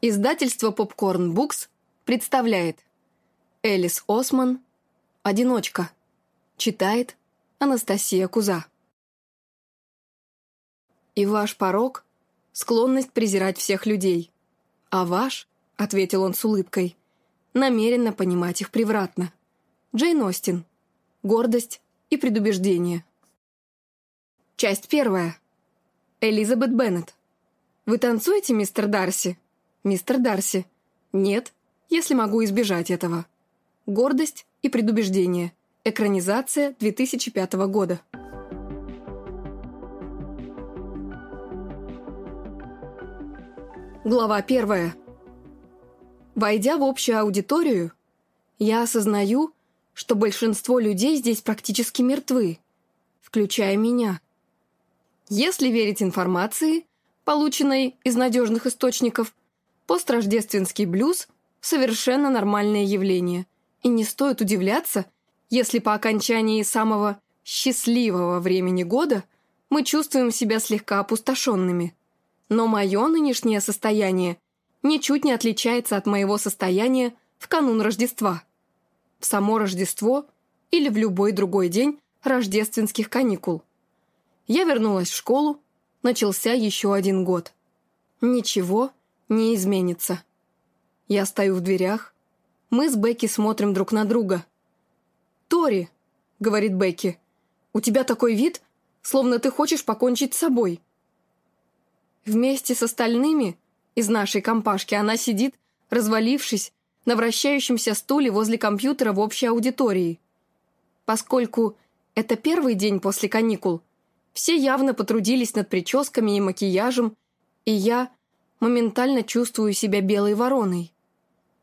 Издательство Popcorn Books представляет Элис Осман «Одиночка». Читает Анастасия Куза. «И ваш порог — склонность презирать всех людей. А ваш, — ответил он с улыбкой, — намеренно понимать их превратно. Джейн Остин. Гордость и предубеждение». Часть первая. Элизабет Беннет. «Вы танцуете, мистер Дарси?» «Мистер Дарси». «Нет, если могу избежать этого». «Гордость и предубеждение». Экранизация 2005 года. Глава первая. Войдя в общую аудиторию, я осознаю, что большинство людей здесь практически мертвы, включая меня. Если верить информации, полученной из надежных источников, Построждественский блюз – совершенно нормальное явление, и не стоит удивляться, если по окончании самого счастливого времени года мы чувствуем себя слегка опустошенными. Но мое нынешнее состояние ничуть не отличается от моего состояния в канун Рождества. В само Рождество или в любой другой день рождественских каникул. Я вернулась в школу, начался еще один год. Ничего не изменится. Я стою в дверях. Мы с Бекки смотрим друг на друга. «Тори», — говорит Бекки, — «у тебя такой вид, словно ты хочешь покончить с собой». Вместе с остальными из нашей компашки она сидит, развалившись, на вращающемся стуле возле компьютера в общей аудитории. Поскольку это первый день после каникул, все явно потрудились над прическами и макияжем, и я моментально чувствую себя белой вороной.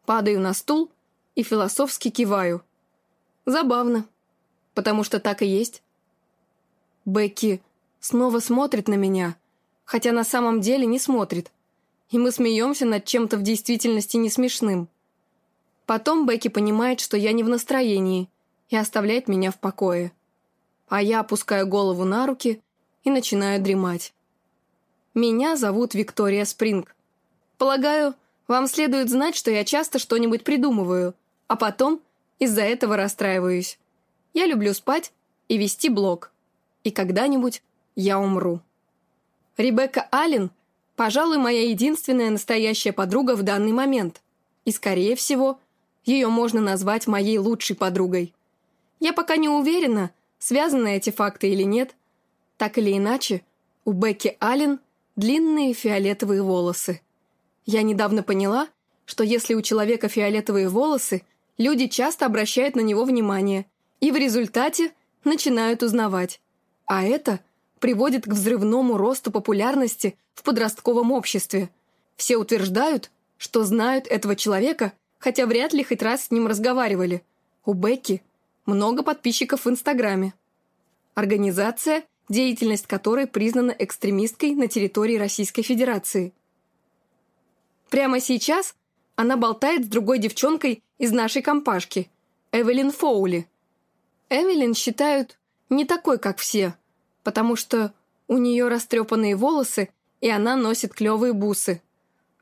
Падаю на стул и философски киваю. Забавно, потому что так и есть. Бекки снова смотрит на меня, хотя на самом деле не смотрит, и мы смеемся над чем-то в действительности не смешным. Потом Бекки понимает, что я не в настроении, и оставляет меня в покое. А я опускаю голову на руки и начинаю дремать. Меня зовут Виктория Спринг. Полагаю, вам следует знать, что я часто что-нибудь придумываю, а потом из-за этого расстраиваюсь. Я люблю спать и вести блог. И когда-нибудь я умру. Ребекка Аллен, пожалуй, моя единственная настоящая подруга в данный момент. И, скорее всего, ее можно назвать моей лучшей подругой. Я пока не уверена, связаны эти факты или нет. Так или иначе, у Бекки Аллен длинные фиолетовые волосы. Я недавно поняла, что если у человека фиолетовые волосы, люди часто обращают на него внимание и в результате начинают узнавать. А это приводит к взрывному росту популярности в подростковом обществе. Все утверждают, что знают этого человека, хотя вряд ли хоть раз с ним разговаривали. У Бекки много подписчиков в Инстаграме. Организация – деятельность которой признана экстремисткой на территории Российской Федерации. Прямо сейчас она болтает с другой девчонкой из нашей компашки, Эвелин Фоули. Эвелин считают не такой, как все, потому что у нее растрепанные волосы, и она носит клевые бусы.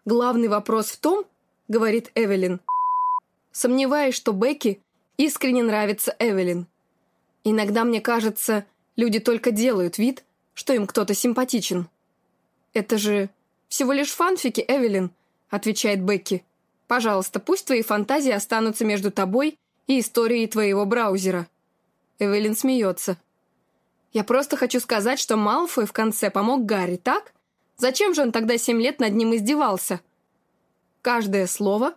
Главный вопрос в том, говорит Эвелин, сомневаюсь, что Бекки искренне нравится Эвелин. Иногда мне кажется, Люди только делают вид, что им кто-то симпатичен. «Это же всего лишь фанфики, Эвелин», — отвечает Бекки. «Пожалуйста, пусть твои фантазии останутся между тобой и историей твоего браузера». Эвелин смеется. «Я просто хочу сказать, что Малфой в конце помог Гарри, так? Зачем же он тогда семь лет над ним издевался?» Каждое слово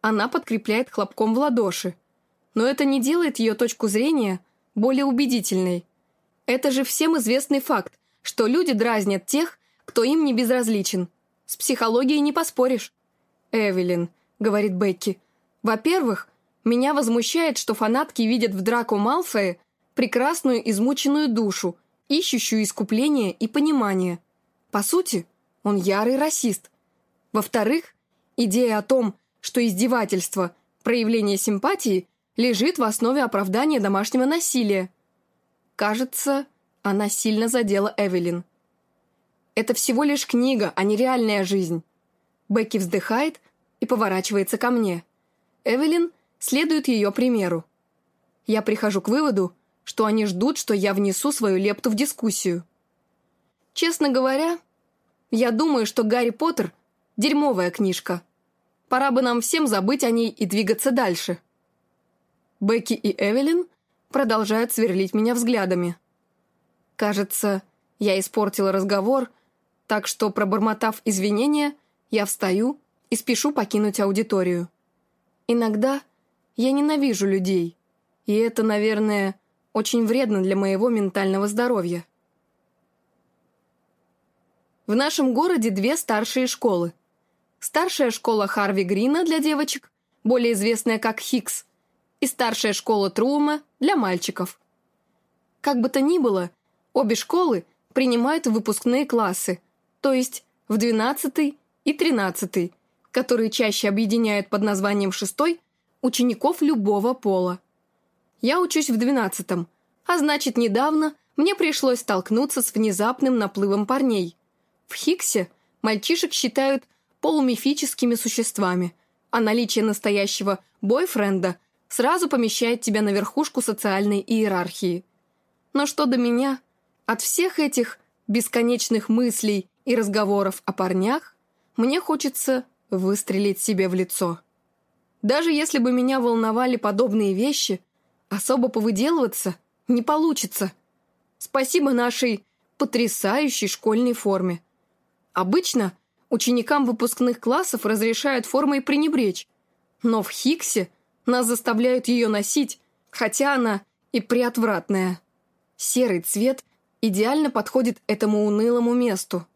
она подкрепляет хлопком в ладоши, но это не делает ее точку зрения более убедительной. Это же всем известный факт, что люди дразнят тех, кто им не безразличен. С психологией не поспоришь. «Эвелин», — говорит Бекки, — «во-первых, меня возмущает, что фанатки видят в Драко Малфое прекрасную измученную душу, ищущую искупление и понимание. По сути, он ярый расист. Во-вторых, идея о том, что издевательство, проявление симпатии лежит в основе оправдания домашнего насилия. Кажется, она сильно задела Эвелин. «Это всего лишь книга, а не реальная жизнь». Бекки вздыхает и поворачивается ко мне. Эвелин следует ее примеру. Я прихожу к выводу, что они ждут, что я внесу свою лепту в дискуссию. Честно говоря, я думаю, что «Гарри Поттер» — дерьмовая книжка. Пора бы нам всем забыть о ней и двигаться дальше. Бекки и Эвелин продолжают сверлить меня взглядами. Кажется, я испортила разговор, так что, пробормотав извинения, я встаю и спешу покинуть аудиторию. Иногда я ненавижу людей, и это, наверное, очень вредно для моего ментального здоровья. В нашем городе две старшие школы. Старшая школа Харви Грина для девочек, более известная как Хикс, и старшая школа Трума для мальчиков. Как бы то ни было, обе школы принимают выпускные классы, то есть в 12 и 13, которые чаще объединяют под названием шестой учеников любого пола. Я учусь в 12 а значит, недавно мне пришлось столкнуться с внезапным наплывом парней. В Хиксе мальчишек считают полумифическими существами, а наличие настоящего бойфренда сразу помещает тебя на верхушку социальной иерархии. Но что до меня, от всех этих бесконечных мыслей и разговоров о парнях мне хочется выстрелить себе в лицо. Даже если бы меня волновали подобные вещи, особо повыделываться не получится. Спасибо нашей потрясающей школьной форме. Обычно ученикам выпускных классов разрешают формой пренебречь, но в Хиксе – нас заставляют ее носить, хотя она и приотвратная. Серый цвет идеально подходит этому унылому месту.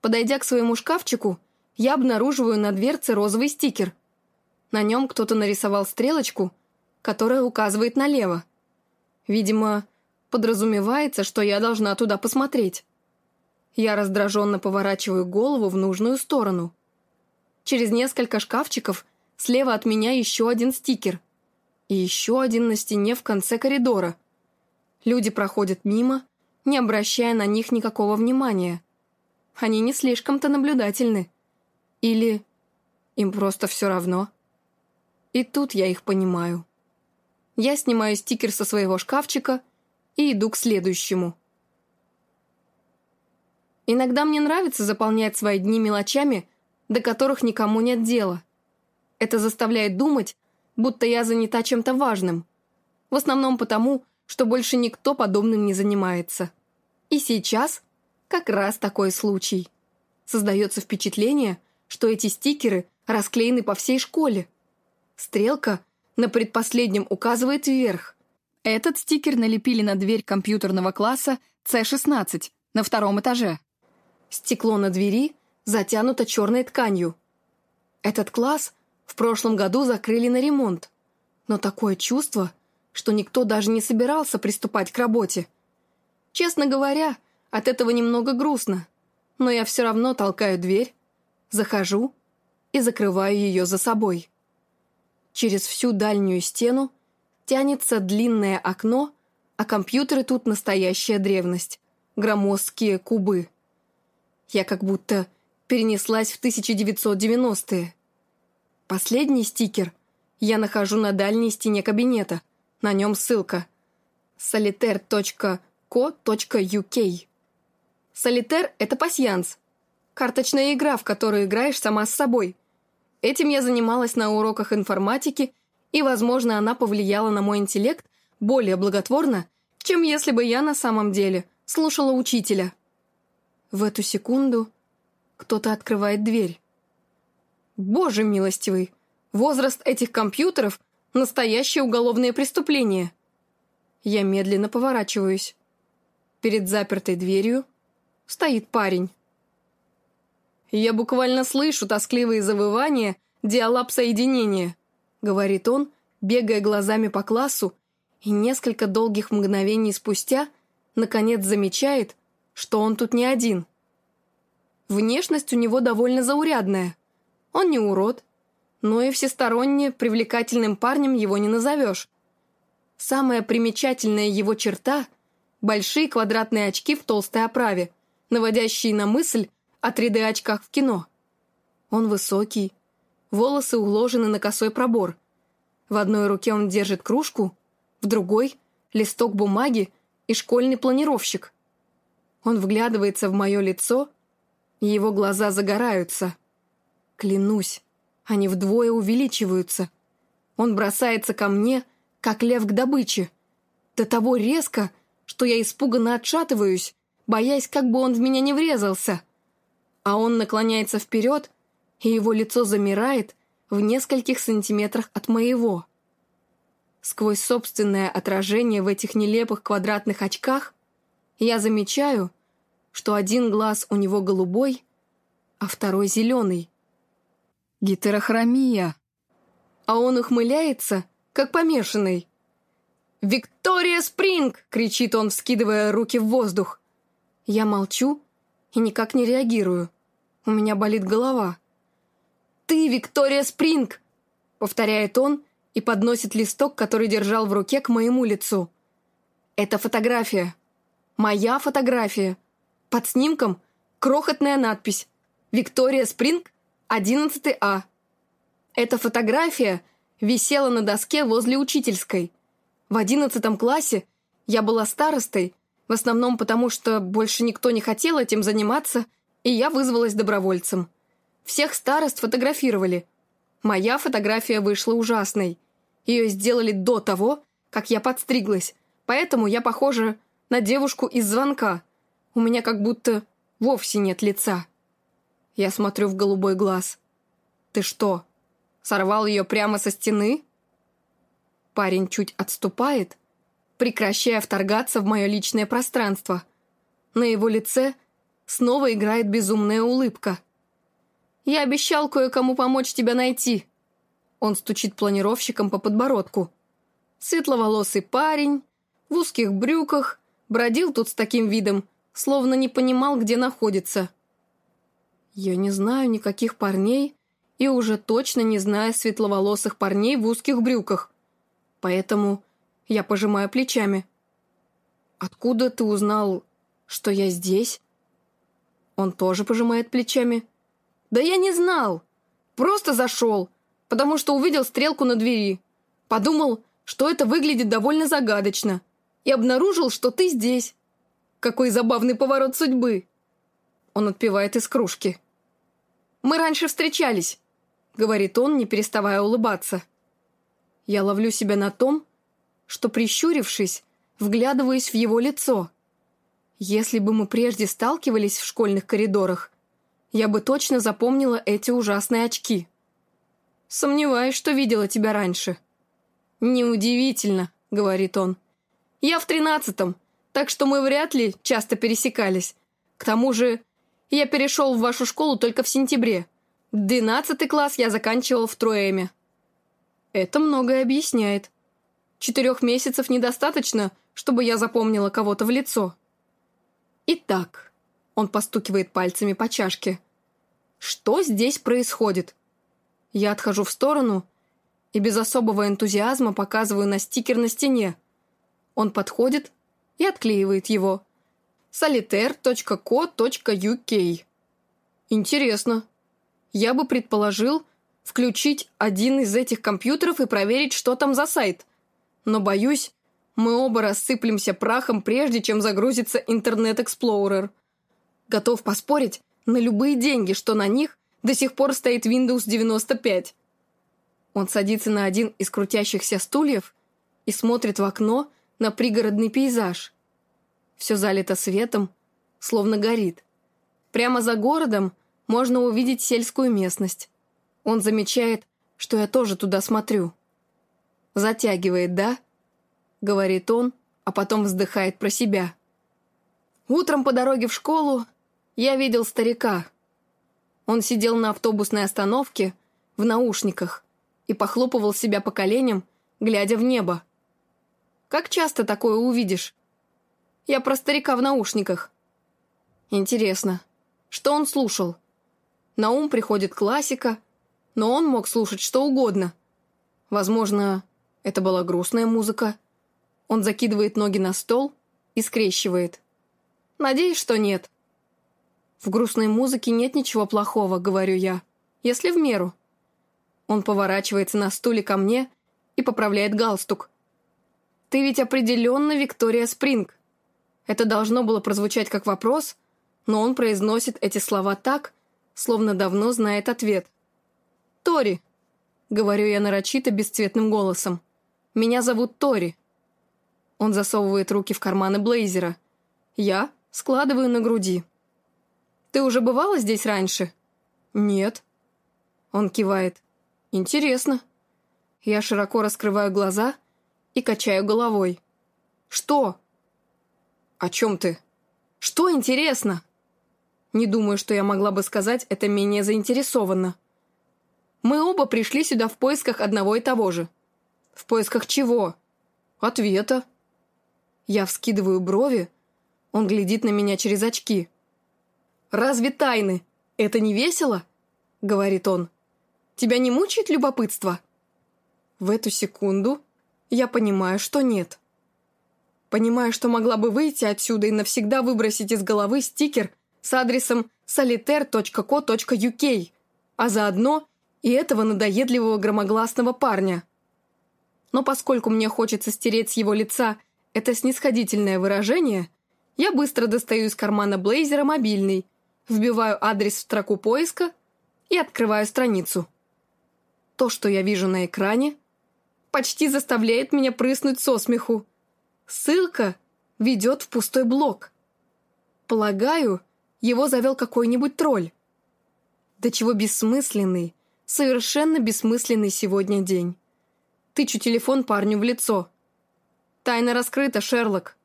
Подойдя к своему шкафчику, я обнаруживаю на дверце розовый стикер. На нем кто-то нарисовал стрелочку, которая указывает налево. Видимо, подразумевается, что я должна туда посмотреть. Я раздраженно поворачиваю голову в нужную сторону. Через несколько шкафчиков – Слева от меня еще один стикер. И еще один на стене в конце коридора. Люди проходят мимо, не обращая на них никакого внимания. Они не слишком-то наблюдательны. Или им просто все равно. И тут я их понимаю. Я снимаю стикер со своего шкафчика и иду к следующему. Иногда мне нравится заполнять свои дни мелочами, до которых никому нет дела. Это заставляет думать, будто я занята чем-то важным. В основном потому, что больше никто подобным не занимается. И сейчас как раз такой случай. Создается впечатление, что эти стикеры расклеены по всей школе. Стрелка на предпоследнем указывает вверх. Этот стикер налепили на дверь компьютерного класса C16 на втором этаже. Стекло на двери затянуто черной тканью. Этот класс в прошлом году закрыли на ремонт. Но такое чувство, что никто даже не собирался приступать к работе. Честно говоря, от этого немного грустно. Но я все равно толкаю дверь, захожу и закрываю ее за собой. Через всю дальнюю стену тянется длинное окно, а компьютеры тут настоящая древность. Громоздкие кубы. Я как будто перенеслась в 1990-е. Последний стикер я нахожу на дальней стене кабинета. На нем ссылка solitaire.co.uk Солитер — это пасьянс. Карточная игра, в которую играешь сама с собой. Этим я занималась на уроках информатики, и, возможно, она повлияла на мой интеллект более благотворно, чем если бы я на самом деле слушала учителя. В эту секунду кто-то открывает дверь. Боже милостивый, возраст этих компьютеров – настоящее уголовное преступление. Я медленно поворачиваюсь. Перед запертой дверью стоит парень. «Я буквально слышу тоскливые завывания диалап-соединения», — говорит он, бегая глазами по классу, и несколько долгих мгновений спустя, наконец, замечает, что он тут не один. Внешность у него довольно заурядная — он не урод, но и всесторонне привлекательным парнем его не назовешь. Самая примечательная его черта – большие квадратные очки в толстой оправе, наводящие на мысль о 3D-очках в кино. Он высокий, волосы уложены на косой пробор. В одной руке он держит кружку, в другой — листок бумаги и школьный планировщик. Он вглядывается в мое лицо, его глаза загораются. Клянусь, они вдвое увеличиваются. Он бросается ко мне, как лев к добыче. До того резко, что я испуганно отшатываюсь, боясь, как бы он в меня не врезался. А он наклоняется вперед, и его лицо замирает в нескольких сантиметрах от моего. Сквозь собственное отражение в этих нелепых квадратных очках я замечаю, что один глаз у него голубой, а второй зеленый. Гетерохромия. А он ухмыляется, как помешанный. «Виктория Спринг!» — кричит он, вскидывая руки в воздух. Я молчу и никак не реагирую. У меня болит голова. «Ты, Виктория Спринг!» — повторяет он и подносит листок, который держал в руке, к моему лицу. «Это фотография. Моя фотография. Под снимком крохотная надпись «Виктория Спринг, 11 А». Эта фотография висела на доске возле учительской. В одиннадцатом классе я была старостой, в основном потому, что больше никто не хотел этим заниматься, и я вызвалась добровольцем. Всех старост фотографировали. Моя фотография вышла ужасной. Ее сделали до того, как я подстриглась, поэтому я похожа на девушку из звонка. У меня как будто вовсе нет лица. Я смотрю в голубой глаз. «Ты что, сорвал ее прямо со стены?» Парень чуть отступает, прекращая вторгаться в мое личное пространство. На его лице снова играет безумная улыбка. «Я обещал кое-кому помочь тебя найти». Он стучит планировщиком по подбородку. Светловолосый парень, в узких брюках, бродил тут с таким видом, словно не понимал, где находится. Я не знаю никаких парней и уже точно не знаю светловолосых парней в узких брюках. Поэтому я пожимаю плечами. «Откуда ты узнал, что я здесь?» Он тоже пожимает плечами. «Да я не знал. Просто зашел, потому что увидел стрелку на двери. Подумал, что это выглядит довольно загадочно. И обнаружил, что ты здесь. Какой забавный поворот судьбы!» Он отпивает из кружки. «Мы раньше встречались», — говорит он, не переставая улыбаться. Я ловлю себя на том, что, прищурившись, вглядываюсь в его лицо. Если бы мы прежде сталкивались в школьных коридорах, я бы точно запомнила эти ужасные очки. Сомневаюсь, что видела тебя раньше. «Неудивительно», — говорит он. «Я в тринадцатом, так что мы вряд ли часто пересекались. К тому же я перешел в вашу школу только в сентябре. Двенадцатый класс я заканчивал в Троэме». Это многое объясняет. Четырех месяцев недостаточно, чтобы я запомнила кого-то в лицо. Итак, он постукивает пальцами по чашке. Что здесь происходит? Я отхожу в сторону и без особого энтузиазма показываю на стикер на стене. Он подходит и отклеивает его. solitaire.co.uk Интересно. Я бы предположил, включить один из этих компьютеров и проверить, что там за сайт. Но, боюсь, мы оба рассыплемся прахом, прежде чем загрузится Интернет Explorer. Готов поспорить на любые деньги, что на них до сих пор стоит Windows 95. Он садится на один из крутящихся стульев и смотрит в окно на пригородный пейзаж. Все залито светом, словно горит. Прямо за городом можно увидеть сельскую местность. Он замечает, что я тоже туда смотрю. «Затягивает, да?» — говорит он, а потом вздыхает про себя. Утром по дороге в школу я видел старика. Он сидел на автобусной остановке в наушниках и похлопывал себя по коленям, глядя в небо. Как часто такое увидишь? Я про старика в наушниках. Интересно, что он слушал? На ум приходит классика, но он мог слушать что угодно. Возможно, это была грустная музыка. Он закидывает ноги на стол и скрещивает. Надеюсь, что нет. В грустной музыке нет ничего плохого, говорю я. если в меру. Он поворачивается на стуле ко мне и поправляет галстук. «Ты ведь определенно Виктория Спринг». Это должно было прозвучать как вопрос, но он произносит эти слова так, словно давно знает ответ. «Тори», — говорю я нарочито бесцветным голосом. «Меня зовут Тори». Он засовывает руки в карманы блейзера. Я складываю на груди. «Ты уже бывала здесь раньше?» «Нет». Он кивает. «Интересно». Я широко раскрываю глаза и качаю головой. «Что?» «О чем ты?» «Что интересно?» Не думаю, что я могла бы сказать это менее заинтересованно. Мы оба пришли сюда в поисках одного и того же. В поисках чего? Ответа. Я вскидываю брови. Он глядит на меня через очки. «Разве тайны? Это не весело?» — говорит он. «Тебя не мучает любопытство?» В эту секунду я понимаю, что нет. Понимаю, что могла бы выйти отсюда и навсегда выбросить из головы стикер с адресом solitaire.co.uk, а заодно и этого надоедливого громогласного парня. Но поскольку мне хочется стереть с его лица это снисходительное выражение, я быстро достаю из кармана блейзера мобильный, вбиваю адрес в строку поиска и открываю страницу. То, что я вижу на экране, почти заставляет меня прыснуть со смеху. Ссылка ведет в пустой блок. Полагаю, его завел какой-нибудь тролль. До чего бессмысленный, совершенно бессмысленный сегодня день. Тычу телефон парню в лицо. Тайна раскрыта, Шерлок.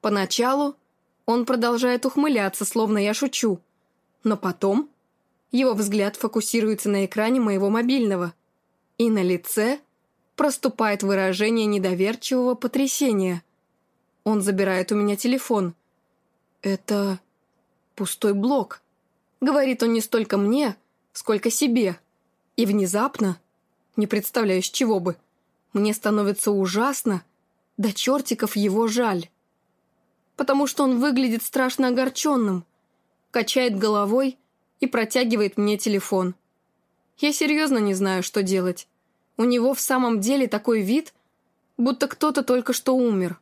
Поначалу он продолжает ухмыляться, словно я шучу. Но потом его взгляд фокусируется на экране моего мобильного. И на лице проступает выражение недоверчивого потрясения. Он забирает у меня телефон. «Это пустой блок», — говорит он не столько мне, сколько себе. И внезапно, не представляю, с чего бы, мне становится ужасно, до чертиков его жаль. Потому что он выглядит страшно огорченным, качает головой и протягивает мне телефон. Я серьезно не знаю, что делать. У него в самом деле такой вид, будто кто-то только что умер.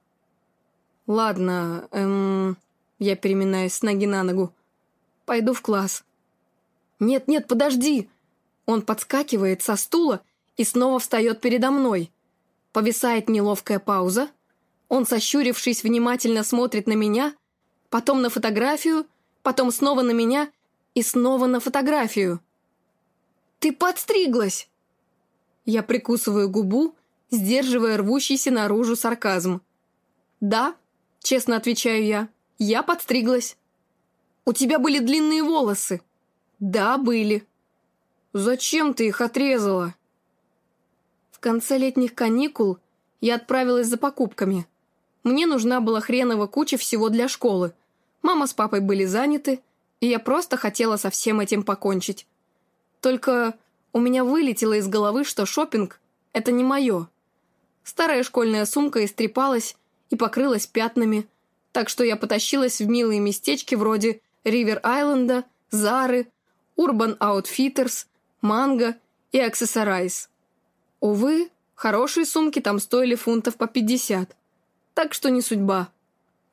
Ладно, эм... Я переминаюсь с ноги на ногу. Пойду в класс. «Нет-нет, подожди!» Он подскакивает со стула и снова встает передо мной. Повисает неловкая пауза. Он, сощурившись, внимательно смотрит на меня, потом на фотографию, потом снова на меня и снова на фотографию. «Ты подстриглась!» Я прикусываю губу, сдерживая рвущийся наружу сарказм. «Да», — честно отвечаю я, — «я подстриглась». «У тебя были длинные волосы». «Да, были». «Зачем ты их отрезала?» В конце летних каникул я отправилась за покупками. Мне нужна была хренова куча всего для школы. Мама с папой были заняты, и я просто хотела со всем этим покончить. Только у меня вылетело из головы, что шопинг – это не мое. Старая школьная сумка истрепалась и покрылась пятнами, так что я потащилась в милые местечки вроде Ривер-Айленда, Зары, Урбан Outfitters, Манго и Accessorize. Увы, хорошие сумки там стоили фунтов по 50, так что не судьба.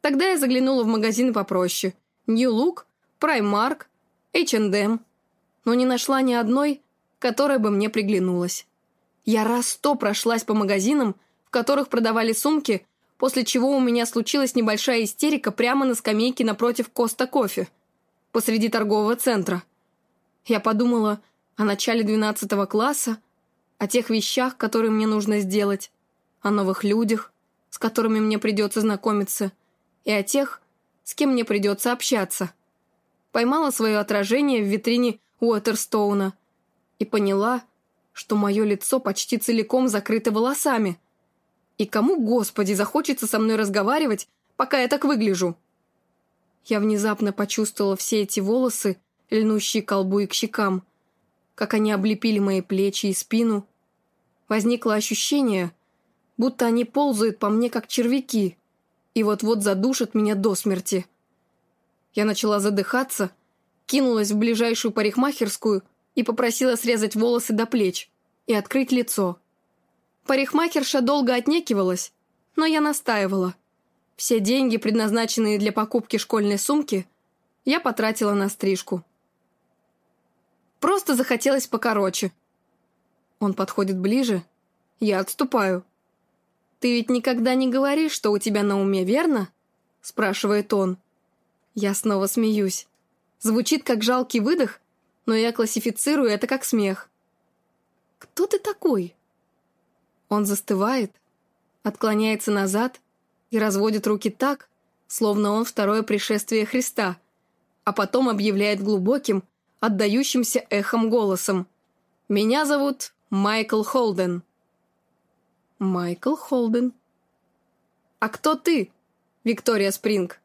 Тогда я заглянула в магазин попроще – New Look, Primark, H&M, но не нашла ни одной, которая бы мне приглянулась. Я раз сто прошлась по магазинам, в которых продавали сумки, после чего у меня случилась небольшая истерика прямо на скамейке напротив Коста Кофе, посреди торгового центра. Я подумала о начале 12 класса, о тех вещах, которые мне нужно сделать, о новых людях, с которыми мне придется знакомиться, и о тех, с кем мне придется общаться. Поймала свое отражение в витрине Уотерстоуна и поняла, что мое лицо почти целиком закрыто волосами. И кому, Господи, захочется со мной разговаривать, пока я так выгляжу? Я внезапно почувствовала все эти волосы, льнущие к колбу и к щекам, как они облепили мои плечи и спину. Возникло ощущение, будто они ползают по мне, как червяки, и вот-вот задушат меня до смерти. Я начала задыхаться, кинулась в ближайшую парикмахерскую и попросила срезать волосы до плеч и открыть лицо. Парикмахерша долго отнекивалась, но я настаивала. Все деньги, предназначенные для покупки школьной сумки, я потратила на стрижку. Просто захотелось покороче. Он подходит ближе, я отступаю. «Ты ведь никогда не говоришь, что у тебя на уме, верно?» спрашивает он. Я снова смеюсь. Звучит как жалкий выдох, но я классифицирую это как смех. «Кто ты такой?» Он застывает, отклоняется назад и разводит руки так, словно он второе пришествие Христа, а потом объявляет глубоким, отдающимся эхом голосом. «Меня зовут Майкл Холден». «Майкл Холден». «А кто ты, Виктория Спринг?»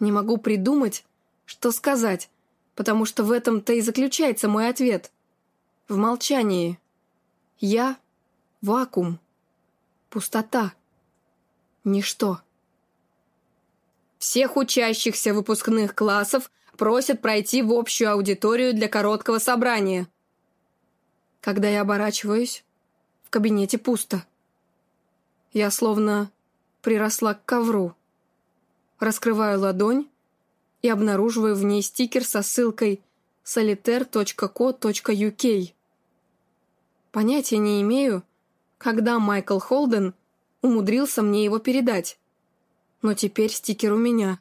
Не могу придумать, что сказать, потому что в этом-то и заключается мой ответ. В молчании. Я — вакуум. Пустота. Ничто. Всех учащихся выпускных классов просят пройти в общую аудиторию для короткого собрания. Когда я оборачиваюсь, в кабинете пусто. Я словно приросла к ковру. Раскрываю ладонь и обнаруживаю в ней стикер со ссылкой solitaire.co.uk. Понятия не имею, когда Майкл Холден умудрился мне его передать. Но теперь стикер у меня.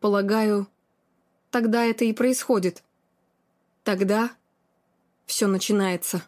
Полагаю, тогда это и происходит. Тогда все начинается.